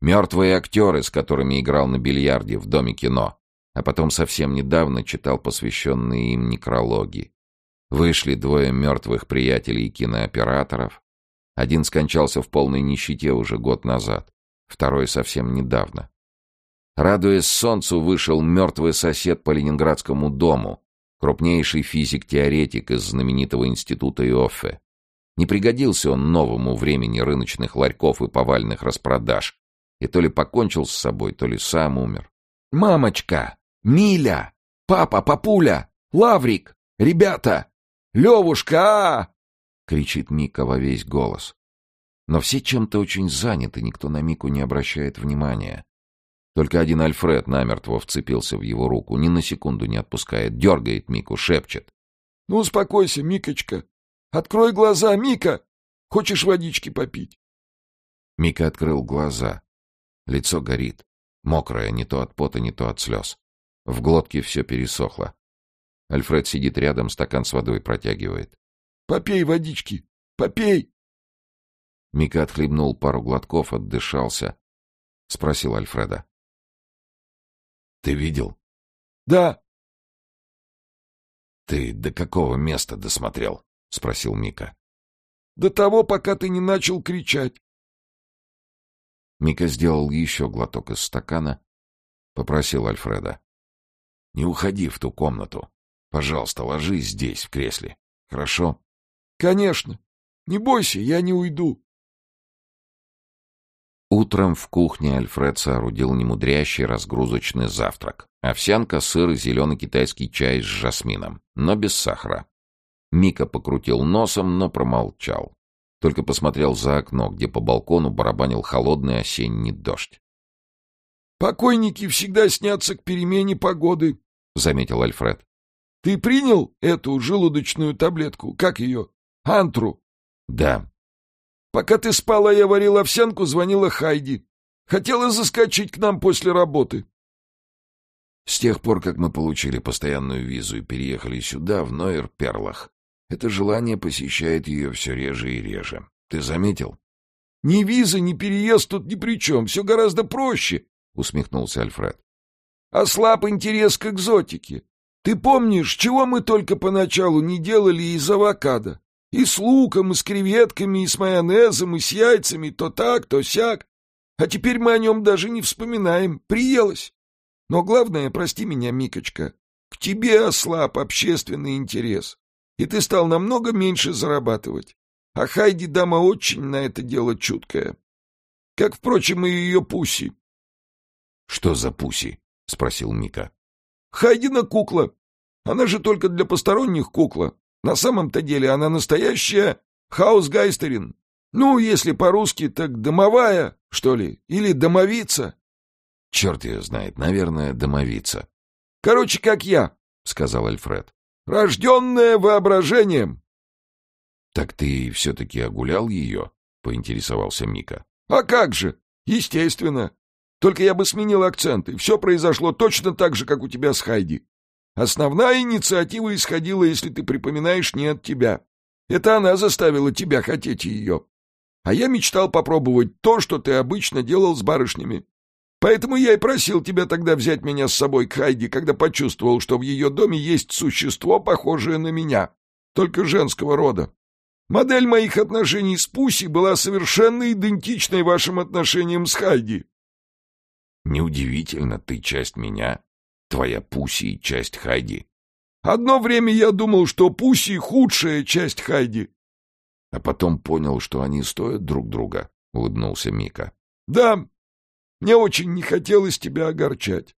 Speaker 1: Мертвые актеры, с которыми играл на бильярде в Доме кино, а потом совсем недавно читал посвященные им некрологи. Вышли двое мертвых приятелей кинооператоров, один скончался в полной нищете уже год назад, второй совсем недавно. Радуясь солнцу, вышел мертвый сосед по Ленинградскому дому, крупнейший физик-теоретик из знаменитого института Иоффе. Не пригодился он новому времени рыночных ларьков и повальных распродаж, и то ли покончил с собой, то ли сам умер.
Speaker 2: «Мамочка! Миля! Папа, папуля! Лаврик! Ребята! Левушка! -а —
Speaker 1: кричит Мика во весь голос. Но все чем-то очень заняты, никто на Мику не обращает внимания. Только один Альфред намертво вцепился в его руку, ни на секунду не отпускает, дергает Мику, шепчет.
Speaker 2: — Ну, успокойся, Микочка. Открой глаза, Мика! Хочешь водички попить?
Speaker 1: Мика открыл глаза. Лицо горит. Мокрое, не то от пота, не то от слез. В глотке все пересохло. Альфред сидит рядом, стакан с водой протягивает.
Speaker 2: Попей водички! Попей!»
Speaker 1: Мика отхлебнул пару глотков, отдышался. Спросил Альфреда. «Ты видел?»
Speaker 2: «Да».
Speaker 1: «Ты до какого места досмотрел?» — спросил Мика.
Speaker 2: «До того, пока ты не начал кричать».
Speaker 1: Мика сделал еще глоток из стакана, попросил Альфреда. «Не уходи в ту комнату. Пожалуйста, ложись здесь, в кресле. Хорошо?»
Speaker 2: Конечно. Не бойся, я не уйду.
Speaker 1: Утром в кухне Альфред соорудил немудрящий разгрузочный завтрак. Овсянка, сыр и зеленый китайский чай с жасмином, но без сахара. Мика покрутил носом, но промолчал. Только посмотрел за окно, где по балкону барабанил холодный осенний дождь.
Speaker 2: «Покойники всегда снятся к перемене погоды», — заметил Альфред. «Ты принял эту желудочную таблетку? Как ее? Антру.
Speaker 1: Да.
Speaker 2: Пока ты спала, я варила овсянку, звонила Хайди. Хотела заскочить к нам после работы.
Speaker 1: С тех пор, как мы получили постоянную визу и переехали сюда, в Нойер-Перлах, это желание посещает ее все реже и реже. Ты заметил?
Speaker 2: Ни виза, ни переезд тут ни при чем. Все гораздо проще, — усмехнулся Альфред. Ослаб интерес к экзотике. Ты помнишь, чего мы только поначалу не делали из авокадо? И с луком, и с креветками, и с майонезом, и с яйцами, то так, то сяк. А теперь мы о нем даже не вспоминаем. Приелось. Но главное, прости меня, Микочка, к тебе ослаб общественный интерес, и ты стал намного меньше зарабатывать. А Хайди дама очень на это дело чуткая. Как, впрочем, и ее Пуси.
Speaker 1: — Что за Пуси? — спросил Мика.
Speaker 2: — Хайдина кукла. Она же только для посторонних кукла. На самом-то деле она настоящая Хаусгайстерин. Ну, если по-русски, так домовая, что ли, или домовица.
Speaker 1: Черт ее знает, наверное, домовица.
Speaker 2: Короче, как я, — сказал Альфред. Рожденная воображением.
Speaker 1: Так ты все-таки огулял ее? — поинтересовался Мика.
Speaker 2: А как же? Естественно. Только я бы сменил акценты. Все произошло точно так же, как у тебя с Хайди. Основная инициатива исходила, если ты припоминаешь, не от тебя. Это она заставила тебя хотеть ее. А я мечтал попробовать то, что ты обычно делал с барышнями. Поэтому я и просил тебя тогда взять меня с собой к Хайди, когда почувствовал, что в ее доме есть существо, похожее на меня, только женского рода. Модель моих отношений с Пуси была совершенно идентичной вашим отношениям с Хайди.
Speaker 1: Неудивительно, ты часть меня, твоя Пуси и часть Хайди.
Speaker 2: Одно время я думал, что Пуси — худшая часть Хайди.
Speaker 1: А потом понял, что они стоят друг друга, — улыбнулся Мика.
Speaker 2: — Да, мне очень не хотелось тебя огорчать.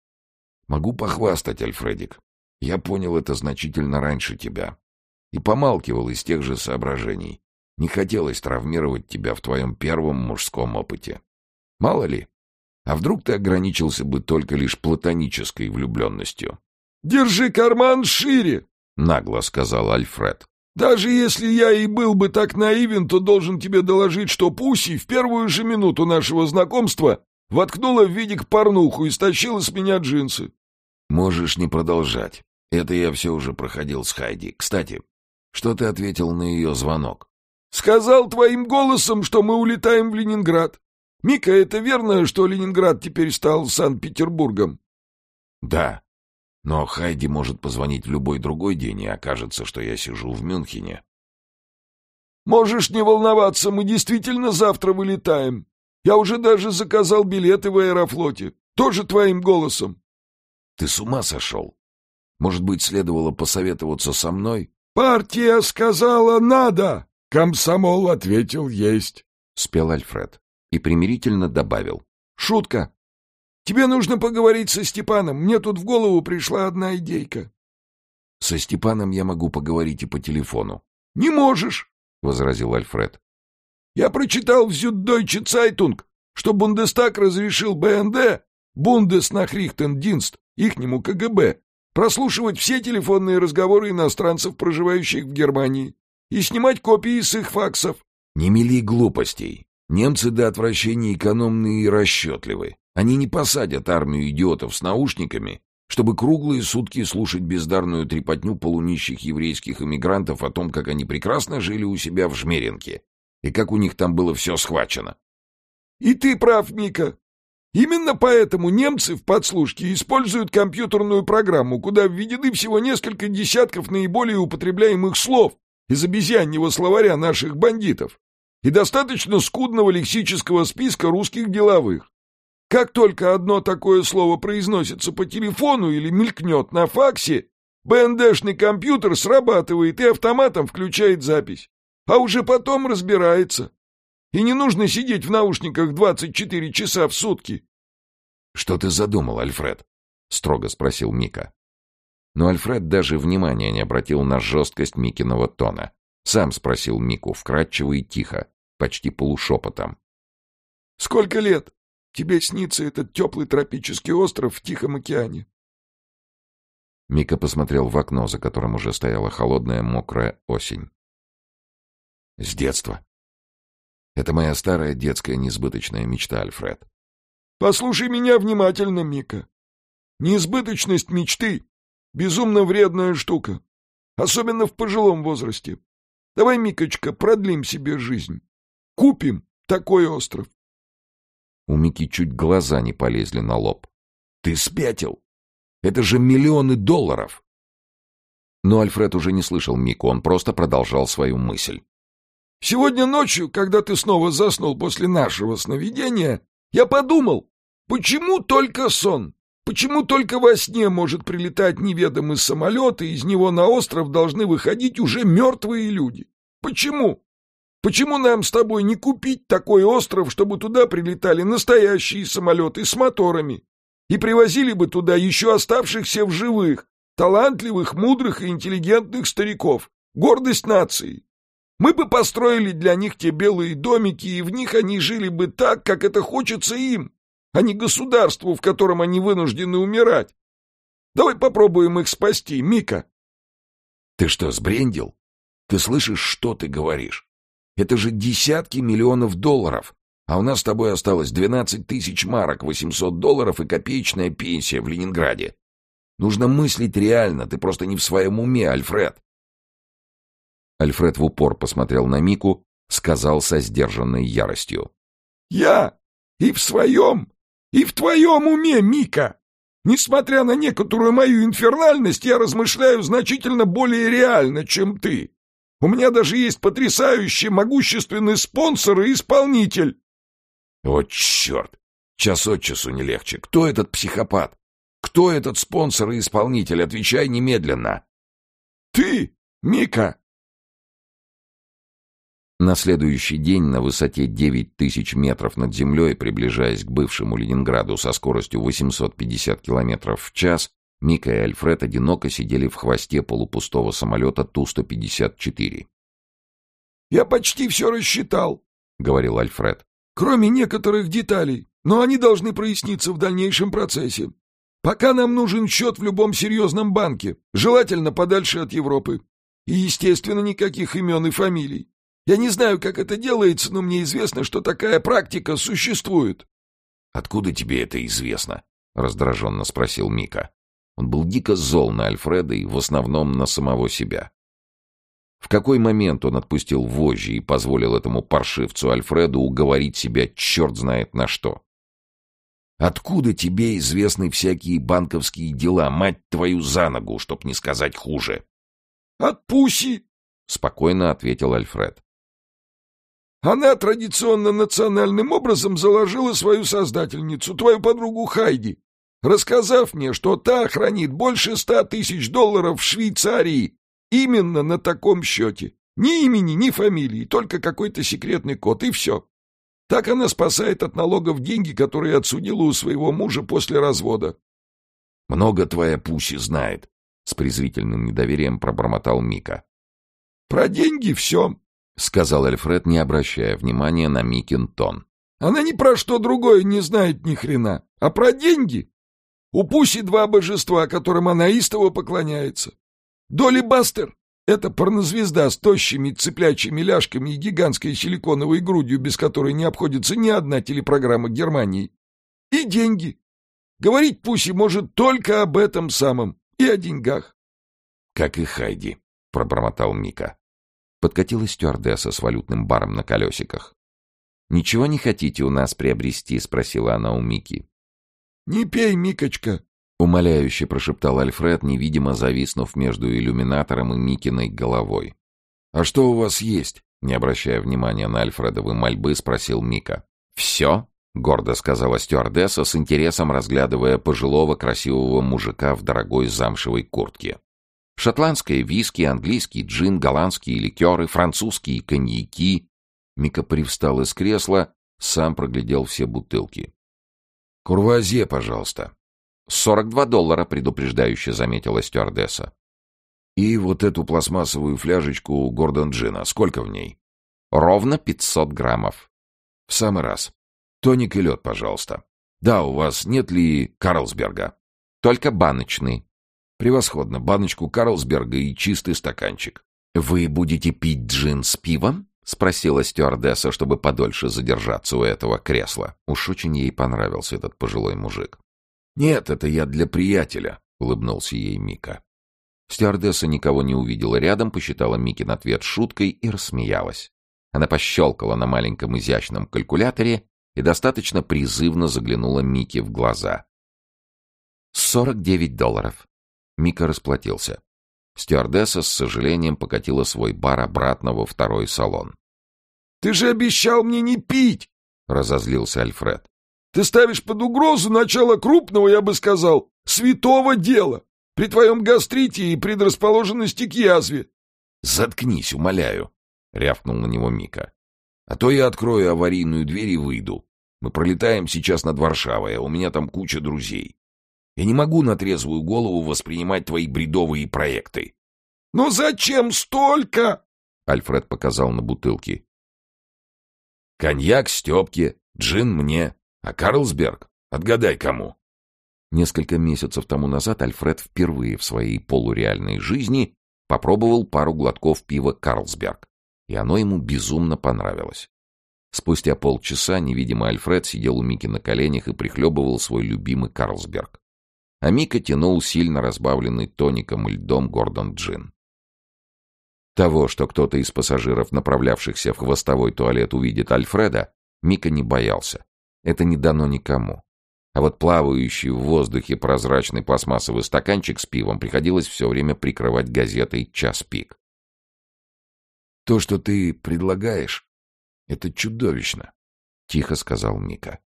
Speaker 1: — Могу похвастать, Альфредик. Я понял это значительно раньше тебя. И помалкивал из тех же соображений. Не хотелось травмировать тебя в твоем первом мужском опыте. Мало ли, а вдруг ты ограничился бы только лишь платонической влюбленностью?
Speaker 2: «Держи карман шире!»
Speaker 1: — нагло сказал Альфред.
Speaker 2: «Даже если я и был бы так наивен, то должен тебе доложить, что Пуси в первую же минуту нашего знакомства воткнула в видик порнуху и стащила с меня джинсы».
Speaker 1: «Можешь не продолжать. Это я все уже проходил с Хайди. Кстати, что ты ответил на ее звонок?»
Speaker 2: «Сказал твоим голосом, что мы улетаем в Ленинград. Мика, это верно, что Ленинград теперь стал Санкт-Петербургом?»
Speaker 1: «Да», но Хайди может позвонить в любой другой день, и окажется, что я сижу в Мюнхене.
Speaker 2: «Можешь не волноваться, мы действительно завтра вылетаем. Я уже даже заказал билеты в аэрофлоте. Тоже твоим голосом».
Speaker 1: «Ты с ума сошел? Может быть, следовало посоветоваться со мной?»
Speaker 2: «Партия сказала «надо», — комсомол ответил «есть», —
Speaker 5: спел Альфред и примирительно добавил.
Speaker 2: «Шутка. Тебе нужно поговорить со Степаном. Мне тут в голову пришла одна идейка.
Speaker 1: — Со Степаном я могу поговорить и по телефону.
Speaker 2: — Не можешь, —
Speaker 1: возразил Альфред.
Speaker 2: — Я прочитал в Зюддойче Цайтунг, что Бундестаг разрешил БНД, Бундеснахрихтендинст, ихнему КГБ, прослушивать все телефонные разговоры иностранцев, проживающих в Германии, и снимать копии с их факсов.
Speaker 1: — Не мели глупостей. Немцы до отвращения экономные и расчетливы. Они не посадят армию идиотов с наушниками, чтобы круглые сутки слушать бездарную трепотню полунищих еврейских эмигрантов о том, как они прекрасно жили у себя в Жмеринке и как у них там было все схвачено.
Speaker 2: И ты прав, Мика. Именно поэтому немцы в подслушке используют компьютерную программу, куда введены всего несколько десятков наиболее употребляемых слов из обезьяньего словаря наших бандитов и достаточно скудного лексического списка русских деловых. Как только одно такое слово произносится по телефону или мелькнет на факсе, БНДшный компьютер срабатывает и автоматом включает запись. А уже потом разбирается. И не нужно сидеть в наушниках 24 часа в сутки.
Speaker 1: — Что ты задумал, Альфред? — строго спросил Мика. Но Альфред даже внимания не обратил на жесткость Микиного тона. Сам спросил Мику вкратчиво и тихо, почти полушепотом.
Speaker 2: — Сколько лет? Тебе снится этот теплый тропический остров в Тихом океане.
Speaker 1: Мика посмотрел в окно, за которым уже стояла холодная, мокрая осень. С детства. Это моя старая детская несбыточная мечта, Альфред.
Speaker 2: Послушай меня внимательно, Мика. Несбыточность мечты — безумно вредная штука. Особенно в пожилом возрасте. Давай, Микочка, продлим себе жизнь. Купим такой остров.
Speaker 1: У Мики чуть глаза не полезли на лоб. «Ты спятил! Это же миллионы долларов!» Но Альфред уже не слышал Мику, он просто продолжал свою мысль.
Speaker 2: «Сегодня ночью, когда ты снова заснул после нашего сновидения, я подумал, почему только сон? Почему только во сне может прилетать неведомый самолет, и из него на остров должны выходить уже мертвые люди? Почему? Почему нам с тобой не купить такой остров, чтобы туда прилетали настоящие самолеты с моторами и привозили бы туда еще оставшихся в живых, талантливых, мудрых и интеллигентных стариков, гордость нации? Мы бы построили для них те белые домики, и в них они жили бы так, как это хочется им, а не государству, в котором они вынуждены умирать. Давай попробуем их спасти, Мика.
Speaker 4: Ты что, сбрендил? Ты слышишь, что ты говоришь? Это же десятки миллионов долларов, а у нас с тобой осталось двенадцать тысяч марок, восемьсот долларов и копеечная пенсия в Ленинграде. Нужно мыслить реально, ты просто не в своем уме, Альфред.
Speaker 1: Альфред в упор посмотрел на Мику, сказал со сдержанной яростью.
Speaker 2: «Я и в своем, и в твоем уме, Мика! Несмотря на некоторую мою инфернальность, я размышляю значительно более реально, чем ты. У меня даже есть потрясающий могущественный спонсор и исполнитель».
Speaker 4: «О, черт! Час от часу не легче. Кто этот психопат? Кто этот спонсор и исполнитель? Отвечай немедленно!»
Speaker 2: «Ты, Мика!»
Speaker 1: На следующий день на высоте 9 тысяч метров над землей, приближаясь к бывшему Ленинграду со скоростью 850 километров в час, Мика и Альфред одиноко сидели в хвосте полупустого самолета Ту-154.
Speaker 2: «Я почти все рассчитал», — говорил Альфред. «Кроме некоторых деталей, но они должны проясниться в дальнейшем процессе. Пока нам нужен счет в любом серьезном банке, желательно подальше от Европы. И, естественно, никаких имен и фамилий. Я не знаю, как это делается, но мне известно, что такая практика существует.
Speaker 4: Откуда тебе это известно?
Speaker 1: раздраженно спросил Мика. Он был дико зол на Альфреда и в основном на самого себя. В какой момент он отпустил вожжи и позволил этому паршивцу Альфреду уговорить себя черт знает на что?
Speaker 4: Откуда тебе известны всякие банковские дела, мать твою за ногу, чтоб не сказать хуже?
Speaker 2: От Пуси,
Speaker 1: спокойно ответил Альфред.
Speaker 2: Она традиционно национальным образом заложила свою создательницу, твою подругу Хайди, рассказав мне, что та хранит больше ста тысяч долларов в Швейцарии именно на таком счете. Ни имени, ни фамилии, только какой-то секретный код, и все. Так она спасает от налогов деньги, которые отсудила у своего мужа после развода.
Speaker 4: — Много твоя Пуси знает, — с презрительным недоверием пробормотал Мика.
Speaker 2: — Про деньги все, —
Speaker 1: сказал Альфред, не обращая внимания на Микин тон.
Speaker 2: «Она ни про что другое не знает ни хрена, а про деньги. У Пуси два божества, которым она истово поклоняется. Доли Бастер — это порнозвезда с тощими цыплячьими ляжками и гигантской силиконовой грудью, без которой не обходится ни одна телепрограмма Германии. И деньги. Говорить Пуси может только об этом самом и о деньгах».
Speaker 4: «Как и Хайди», — пробормотал Мика.
Speaker 1: Подкатила стюардесса с валютным баром на колесиках. «Ничего не хотите у нас приобрести?» — спросила она у Мики.
Speaker 2: «Не пей, Микочка!»
Speaker 1: — умоляюще прошептал Альфред, невидимо зависнув между иллюминатором и Микиной головой.
Speaker 4: «А что у вас есть?»
Speaker 1: — не обращая внимания на Альфредовы мольбы, спросил Мика. «Все?» — гордо сказала стюардесса, с интересом разглядывая пожилого красивого мужика в дорогой замшевой куртке. Шотландское виски, английский джин, голландские ликеры, французские коньяки. Мика привстал из кресла, сам проглядел все бутылки.
Speaker 4: «Курвазье, пожалуйста».
Speaker 1: «Сорок два доллара», — предупреждающе заметила стюардесса.
Speaker 4: «И вот эту пластмассовую фляжечку Гордон Джина. Сколько в ней?»
Speaker 1: «Ровно пятьсот граммов».
Speaker 4: «В самый раз. Тоник и лед, пожалуйста. Да, у вас нет ли Карлсберга?»
Speaker 1: «Только баночный».
Speaker 4: Превосходно. Баночку Карлсберга и чистый стаканчик.
Speaker 1: «Вы будете пить джин с пивом?» — спросила стюардесса, чтобы подольше задержаться у этого кресла. Уж очень ей понравился этот пожилой мужик.
Speaker 4: «Нет, это я для приятеля», — улыбнулся ей Мика.
Speaker 1: Стюардесса никого не увидела рядом, посчитала Микин ответ шуткой и рассмеялась. Она пощелкала на маленьком изящном калькуляторе и достаточно призывно заглянула Мике в глаза. «Сорок девять долларов. Мика расплатился. Стюардесса с сожалением покатила свой бар обратно во второй салон.
Speaker 2: «Ты же обещал мне не пить!» — разозлился Альфред. «Ты ставишь под угрозу начало крупного, я бы сказал, святого дела, при твоем гастрите и предрасположенности к язве».
Speaker 4: «Заткнись, умоляю!» — рявкнул на него Мика. «А то я открою аварийную дверь и выйду. Мы пролетаем сейчас над Варшавой, а у меня там куча друзей. Я не могу на трезвую голову воспринимать твои бредовые проекты.
Speaker 2: «Но зачем столько?»
Speaker 1: Альфред показал на бутылки.
Speaker 4: «Коньяк Степке, джин мне, а Карлсберг? Отгадай, кому?»
Speaker 1: Несколько месяцев тому назад Альфред впервые в своей полуреальной жизни попробовал пару глотков пива «Карлсберг», и оно ему безумно понравилось. Спустя полчаса невидимый Альфред сидел у Мики на коленях и прихлебывал свой любимый «Карлсберг». А Мика тянул сильно разбавленный тоником и льдом Гордон Джин. Того, что кто-то из пассажиров, направлявшихся в хвостовой туалет, увидит Альфреда, Мика не боялся. Это не дано никому. А вот плавающий в воздухе прозрачный пластмассовый стаканчик с пивом приходилось все время прикрывать газетой «Час пик».
Speaker 4: «То, что ты предлагаешь, это чудовищно», — тихо сказал Мика.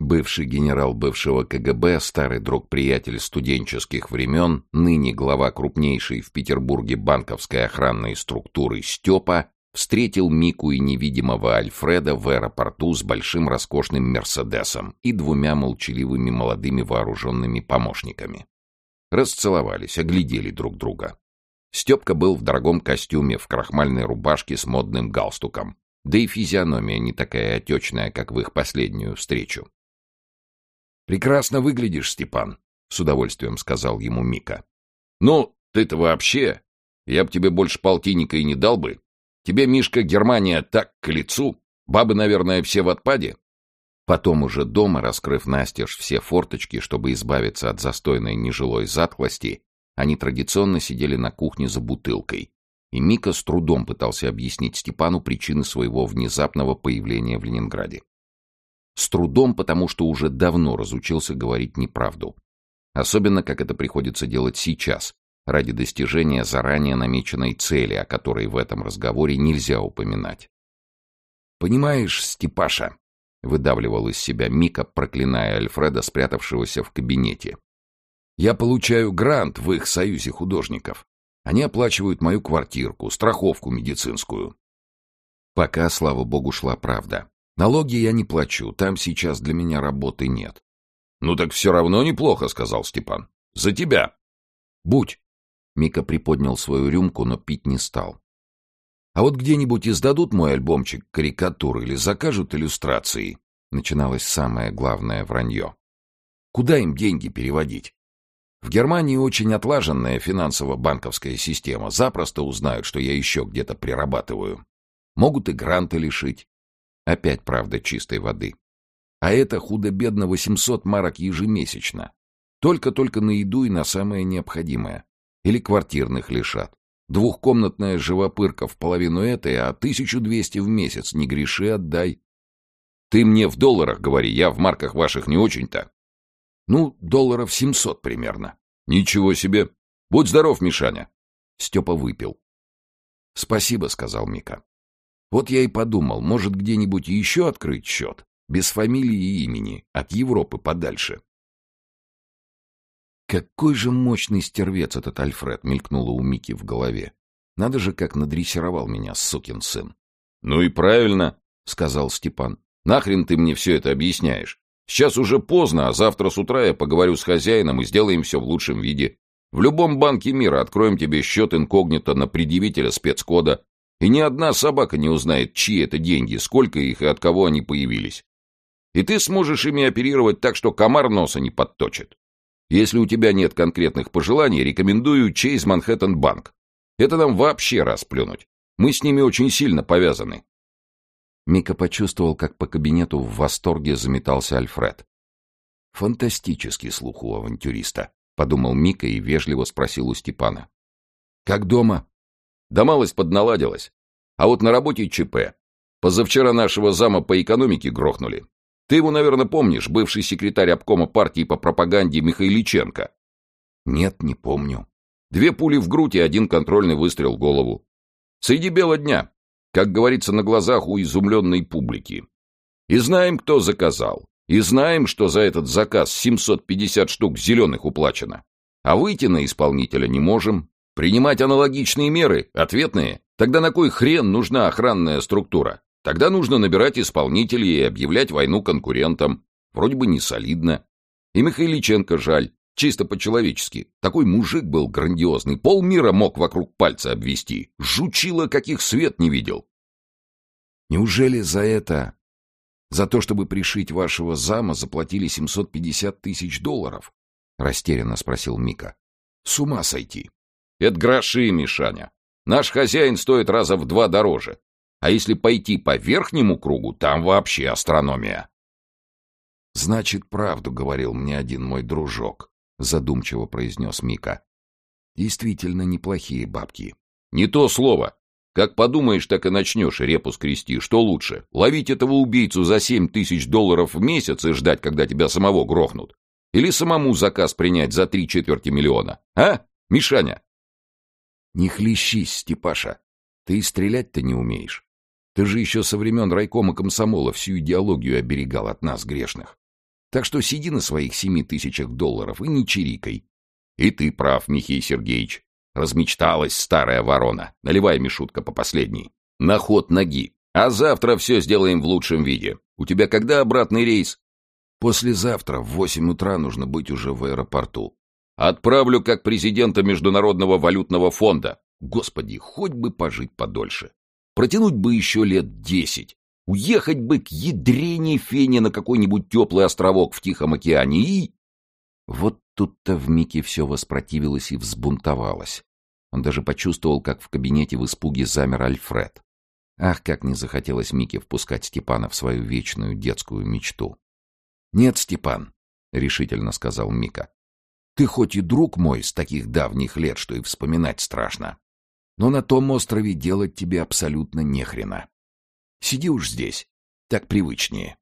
Speaker 1: Бывший генерал бывшего КГБ, старый друг-приятель студенческих времен, ныне глава крупнейшей в Петербурге банковской охранной структуры Степа, встретил Мику и невидимого Альфреда в аэропорту с большим роскошным «Мерседесом» и двумя молчаливыми молодыми вооруженными помощниками. Расцеловались, оглядели друг друга. Степка был в дорогом костюме, в крахмальной рубашке с модным галстуком, да и физиономия не такая отечная, как в их последнюю встречу.
Speaker 4: «Прекрасно выглядишь, Степан», — с удовольствием сказал ему Мика.
Speaker 2: «Ну, ты-то вообще! Я б тебе больше полтинника и не дал бы. Тебе, Мишка, Германия так к лицу. Бабы, наверное, все в отпаде».
Speaker 1: Потом уже дома, раскрыв настежь все форточки, чтобы избавиться от застойной нежилой затхлости, они традиционно сидели на кухне за бутылкой. И Мика с трудом пытался объяснить Степану причины своего внезапного появления в Ленинграде. С трудом, потому что уже давно разучился говорить неправду. Особенно, как это приходится делать сейчас, ради достижения заранее намеченной цели, о которой в этом разговоре нельзя упоминать.
Speaker 4: «Понимаешь, Степаша», — выдавливал из себя Мика, проклиная Альфреда, спрятавшегося в кабинете. «Я получаю грант в их союзе художников. Они оплачивают мою квартирку, страховку медицинскую».
Speaker 1: Пока, слава богу, шла правда. Налоги я не плачу, там сейчас для меня работы нет.
Speaker 2: — Ну так все равно неплохо, — сказал Степан. — За тебя.
Speaker 1: — Будь. Мика приподнял свою рюмку, но пить не стал. — А вот где-нибудь издадут мой альбомчик карикатур или закажут иллюстрации? Начиналось самое главное вранье. Куда им деньги переводить? В Германии очень отлаженная финансово-банковская система. Запросто узнают, что я еще где-то прирабатываю. Могут и гранты лишить. Опять, правда, чистой воды. А это худо-бедно 800 марок ежемесячно. Только-только на еду и на самое необходимое. Или квартирных лишат. Двухкомнатная живопырка в половину этой, а 1200 в месяц. Не греши, отдай.
Speaker 2: Ты мне в долларах говори, я в марках ваших не очень-то.
Speaker 1: Ну, долларов 700 примерно.
Speaker 2: Ничего себе. Будь здоров, Мишаня.
Speaker 1: Степа выпил. Спасибо, сказал Мика. Вот я и подумал, может, где-нибудь еще открыть счет? Без фамилии и имени, от Европы подальше. Какой же мощный стервец этот Альфред, мелькнуло у Мики в голове. Надо же, как надрессировал меня, сукин сын.
Speaker 2: — Ну и правильно, — сказал Степан. — Нахрен ты мне все это объясняешь? Сейчас уже поздно, а завтра с утра я поговорю с хозяином и сделаем все в лучшем виде. В любом банке мира откроем тебе счет инкогнито на предъявителя спецкода, и ни одна собака не узнает, чьи это деньги, сколько их и от кого они появились. И ты сможешь ими оперировать так, что комар носа не подточит. Если у тебя нет конкретных пожеланий, рекомендую Чейз Манхэттен Банк. Это нам вообще расплюнуть. Мы с ними очень сильно повязаны.
Speaker 1: Мика почувствовал, как по кабинету в восторге заметался Альфред. «Фантастический слух у авантюриста», — подумал Мика и вежливо спросил у Степана. «Как дома?»
Speaker 2: Да малость подналадилась. А вот на работе ЧП. Позавчера нашего зама по экономике грохнули. Ты его, наверное, помнишь, бывший секретарь обкома партии по пропаганде Михайличенко.
Speaker 1: Нет, не помню.
Speaker 2: Две пули в грудь и один контрольный выстрел в голову. Среди бела дня, как говорится, на глазах у изумленной публики. И знаем, кто заказал. И знаем, что за этот заказ 750 штук зеленых уплачено. А выйти на исполнителя не можем, Принимать аналогичные меры, ответные. Тогда на кой хрен нужна охранная структура? Тогда нужно набирать исполнителей и объявлять войну конкурентам. Вроде бы не солидно. И Михайличенко жаль.
Speaker 1: Чисто по-человечески. Такой мужик был грандиозный. Полмира мог вокруг пальца обвести. Жучило, каких свет не видел.
Speaker 4: Неужели за это, за то, чтобы пришить вашего зама, заплатили 750 тысяч долларов? Растерянно спросил Мика. С ума сойти.
Speaker 1: Это гроши, Мишаня. Наш хозяин стоит раза в два дороже. А если пойти по верхнему кругу, там вообще астрономия.
Speaker 4: Значит, правду говорил мне один мой дружок, задумчиво произнес Мика. Действительно неплохие бабки.
Speaker 1: Не то слово. Как подумаешь, так и начнешь репу скрести. Что лучше, ловить этого убийцу за семь тысяч долларов в месяц и ждать, когда тебя самого грохнут? Или самому заказ принять за три четверти миллиона? А, Мишаня?
Speaker 4: Не хлещись, Степаша. Ты и стрелять-то не умеешь. Ты же еще со времен райкома комсомола всю идеологию оберегал от нас, грешных. Так что сиди на своих семи тысячах долларов и не чирикай.
Speaker 1: И ты прав, Михей Сергеевич. Размечталась старая ворона. Наливай, Мишутка, по последней. На ход ноги. А завтра все сделаем в лучшем виде. У тебя когда обратный рейс?
Speaker 4: Послезавтра в восемь утра нужно быть уже в аэропорту.
Speaker 1: Отправлю как президента Международного валютного фонда. Господи, хоть бы пожить подольше. Протянуть бы еще лет десять. Уехать бы к ядрене фене на какой-нибудь теплый островок в Тихом океане и...
Speaker 4: Вот тут-то в Мике все воспротивилось и взбунтовалось. Он даже почувствовал, как в кабинете в испуге замер Альфред. Ах, как не захотелось Мике впускать Степана в свою вечную детскую мечту. «Нет, Степан», — решительно сказал Мика. «Ты хоть и друг мой с таких давних лет, что и вспоминать страшно, но на том острове делать тебе абсолютно нехрена. Сиди уж здесь, так привычнее.